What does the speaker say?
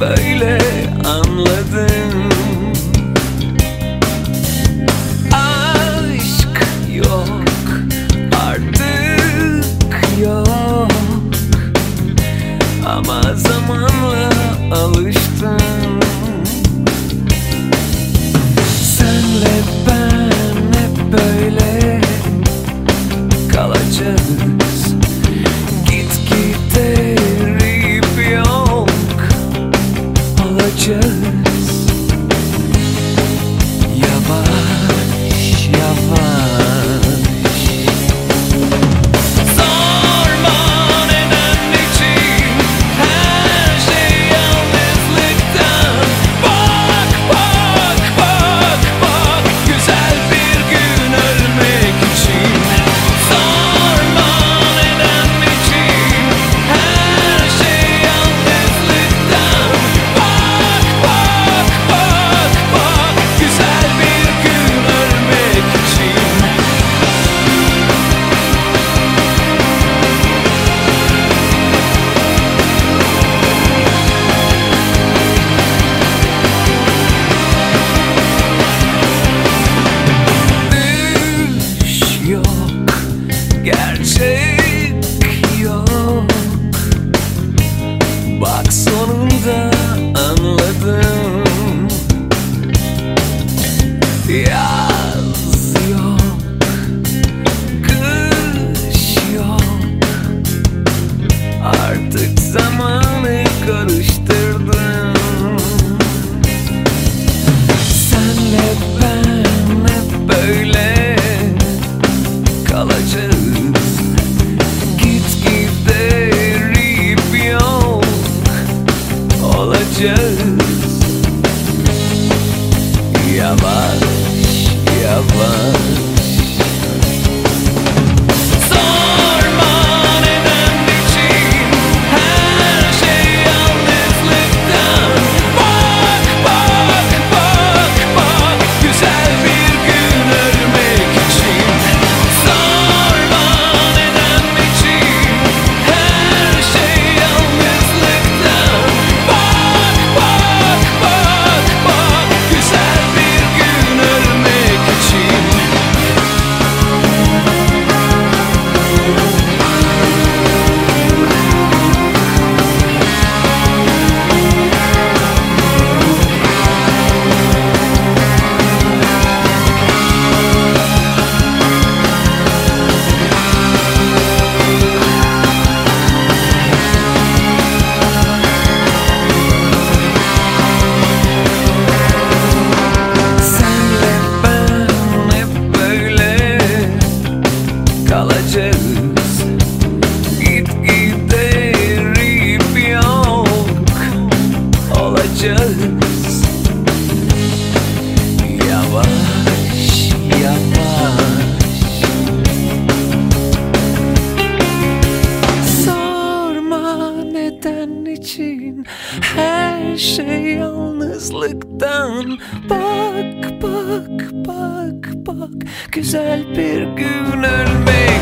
baile. Bak sonunda anladım. Yaz yok Kış yok. Artık zamanı karıştırdım. Senle ben hep böyle Kalacağız. bildiğin her şey yalnızlıktan. Bak bak bak bak. Güzel bir gün ölmek